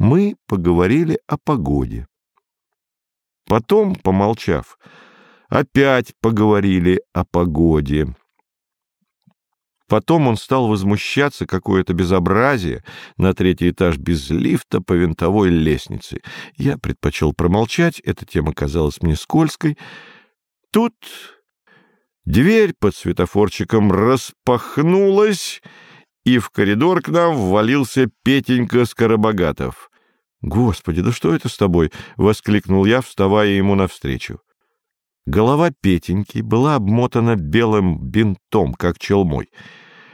мы поговорили о погоде. Потом, помолчав, опять поговорили о погоде. Потом он стал возмущаться какое-то безобразие на третий этаж без лифта по винтовой лестнице. Я предпочел промолчать, эта тема казалась мне скользкой. Тут дверь под светофорчиком распахнулась, и в коридор к нам ввалился Петенька Скоробогатов. «Господи, да что это с тобой?» — воскликнул я, вставая ему навстречу. Голова Петеньки была обмотана белым бинтом, как челмой.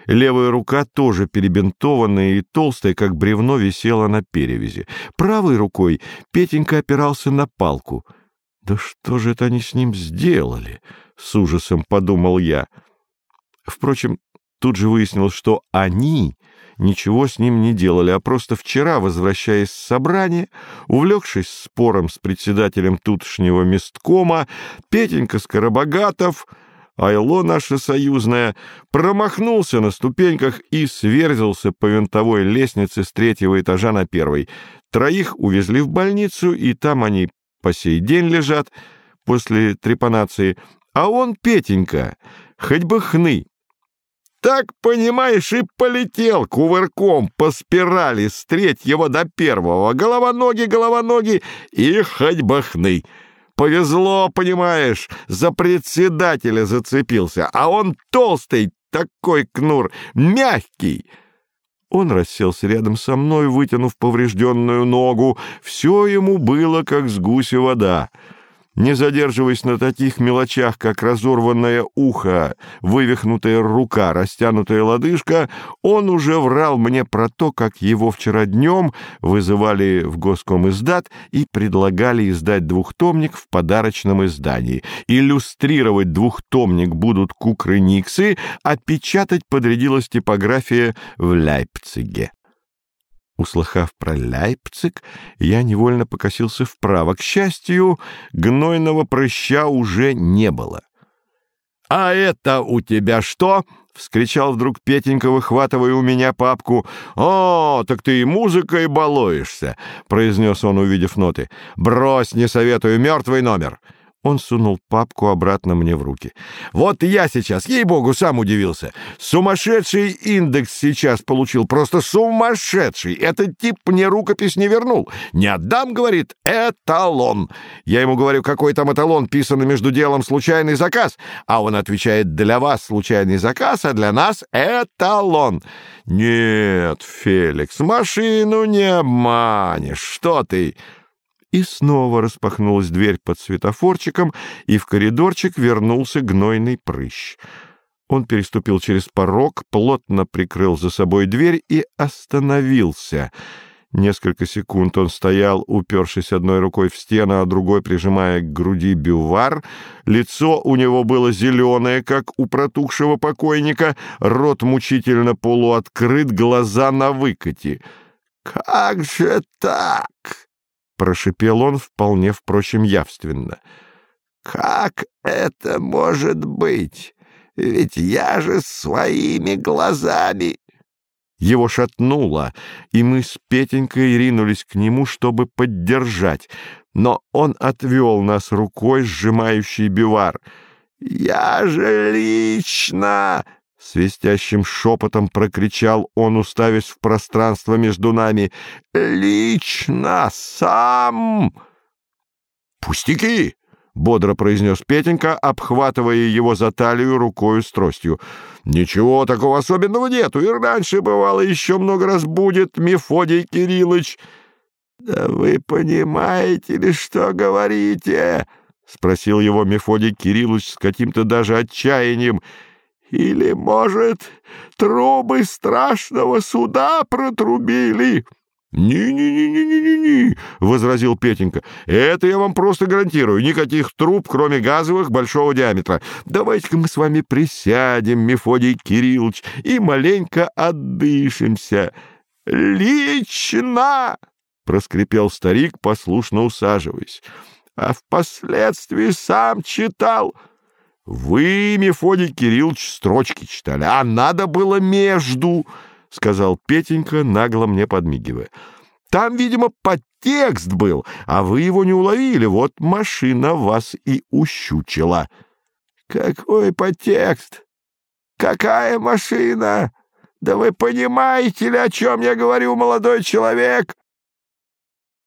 Левая рука, тоже перебинтованная и толстая, как бревно, висела на перевязи. Правой рукой Петенька опирался на палку. «Да что же это они с ним сделали?» — с ужасом подумал я. Впрочем, тут же выяснилось, что они ничего с ним не делали, а просто вчера, возвращаясь с собрания, увлекшись спором с председателем тутошнего месткома, Петенька Скоробогатов Айло наше союзное промахнулся на ступеньках и сверзился по винтовой лестнице с третьего этажа на первый. Троих увезли в больницу, и там они по сей день лежат после трепанации. А он, Петенька, хоть бы хны. Так, понимаешь, и полетел кувырком по спирали с третьего до первого. Голова-ноги, голова-ноги и хоть бы хны. Повезло, понимаешь, за председателя зацепился, а он толстый, такой кнур, мягкий. Он расселся рядом со мной, вытянув поврежденную ногу. Все ему было, как с гуся вода. Не задерживаясь на таких мелочах, как разорванное ухо, вывихнутая рука, растянутая лодыжка, он уже врал мне про то, как его вчера днем вызывали в госком издат и предлагали издать двухтомник в подарочном издании. Иллюстрировать двухтомник будут кукры-никсы, а печатать подрядилась типография в Ляйпциге. Услыхав про Ляйпциг, я невольно покосился вправо. К счастью, гнойного прыща уже не было. — А это у тебя что? — вскричал вдруг Петенька, выхватывая у меня папку. — О, так ты и музыкой балуешься! — произнес он, увидев ноты. — Брось, не советую, мертвый номер! — он сунул папку обратно мне в руки. «Вот я сейчас, ей-богу, сам удивился. Сумасшедший индекс сейчас получил, просто сумасшедший. Этот тип мне рукопись не вернул. Не отдам, говорит, эталон. Я ему говорю, какой там эталон, писано между делом случайный заказ. А он отвечает, для вас случайный заказ, а для нас эталон. Нет, Феликс, машину не обманешь. Что ты?» И снова распахнулась дверь под светофорчиком, и в коридорчик вернулся гнойный прыщ. Он переступил через порог, плотно прикрыл за собой дверь и остановился. Несколько секунд он стоял, упершись одной рукой в стену, а другой прижимая к груди бювар. Лицо у него было зеленое, как у протухшего покойника, рот мучительно полуоткрыт, глаза на выкате. «Как же так?» — прошипел он вполне, впрочем, явственно. «Как это может быть? Ведь я же своими глазами...» Его шатнуло, и мы с Петенькой ринулись к нему, чтобы поддержать, но он отвел нас рукой, сжимающей бивар. «Я же лично!» Свистящим шепотом прокричал он, уставясь в пространство между нами. «Лично сам!» «Пустяки!» — бодро произнес Петенька, обхватывая его за талию рукою с тростью. «Ничего такого особенного нету, и раньше бывало еще много раз будет, Мефодий Кириллович». «Да вы понимаете ли, что говорите?» — спросил его Мефодий Кириллович с каким-то даже отчаянием — или, может, трубы страшного суда протрубили?» «Не-не-не-не-не-не», — возразил Петенька. «Это я вам просто гарантирую. Никаких труб, кроме газовых, большого диаметра. Давайте-ка мы с вами присядем, Мефодий Кириллович, и маленько отдышимся». «Лично!» — проскрипел старик, послушно усаживаясь. «А впоследствии сам читал...» Вы, Мефодий Кириллович, строчки читали, а надо было между, — сказал Петенька, нагло мне подмигивая. Там, видимо, подтекст был, а вы его не уловили. Вот машина вас и ущучила. Какой подтекст? Какая машина? Да вы понимаете ли, о чем я говорю, молодой человек?